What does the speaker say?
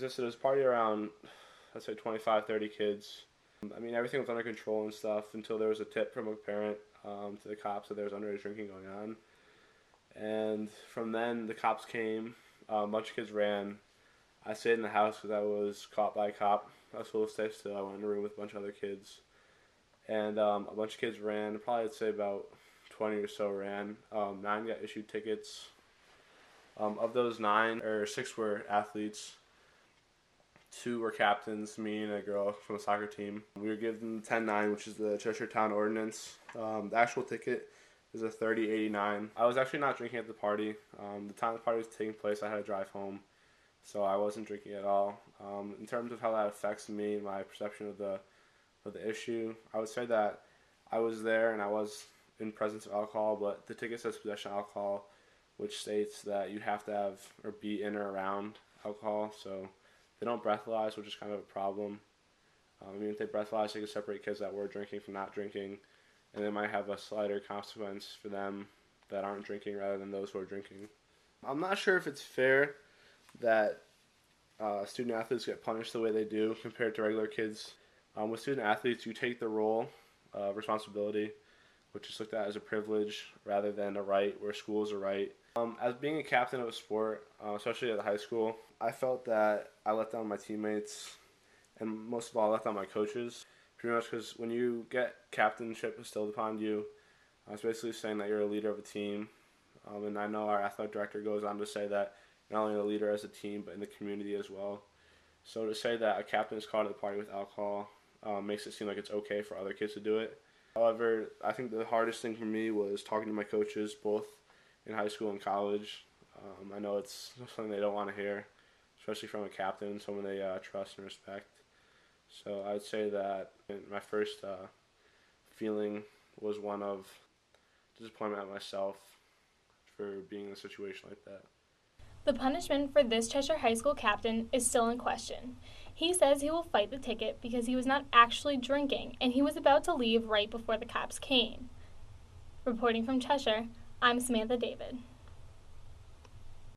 Just it was party around, let's say 25, 30 kids. I mean, everything was under control and stuff until there was a tip from a parent um, to the cops that there was underage drinking going on. And from then, the cops came. Uh, a bunch of kids ran. I stayed in the house because I was caught by a cop. I was supposed to stay still. I went in a room with a bunch of other kids. And um, a bunch of kids ran. Probably, I'd say about 20 or so ran. Um, nine got issued tickets. Um, of those nine, or six were athletes. Two were captains, me and a girl from a soccer team. We were given 10-9, which is the Cheshire Town Ordinance. Um, the actual ticket is a 3089. I was actually not drinking at the party. Um, the time the party was taking place, I had to drive home, so I wasn't drinking at all. Um, in terms of how that affects me, and my perception of the of the issue, I would say that I was there and I was in presence of alcohol, but the ticket says possession of alcohol, which states that you have to have or be in or around alcohol. So they don't breathalyze, which is kind of a problem. Um, I mean, if they breathalyze, they can separate kids that were drinking from not drinking, and they might have a slighter consequence for them that aren't drinking rather than those who are drinking. I'm not sure if it's fair that uh, student athletes get punished the way they do compared to regular kids. Um, with student athletes, you take the role of responsibility, which is looked at as a privilege rather than a right, where school is a right. Um, as being a captain of a sport, uh, especially at the high school, I felt that I let down my teammates, and most of all, I let down my coaches. Pretty much because when you get captainship instilled upon you, uh, it's basically saying that you're a leader of a team. Um, and I know our athletic director goes on to say that not only a leader as a team, but in the community as well. So to say that a captain is caught at the party with alcohol um, makes it seem like it's okay for other kids to do it. However, I think the hardest thing for me was talking to my coaches, both in high school and college. Um, I know it's something they don't want to hear, especially from a captain, someone they uh, trust and respect. So I'd say that my first uh, feeling was one of disappointment at myself for being in a situation like that. The punishment for this Cheshire High School captain is still in question. He says he will fight the ticket because he was not actually drinking and he was about to leave right before the cops came. Reporting from Cheshire, I'm Samantha David.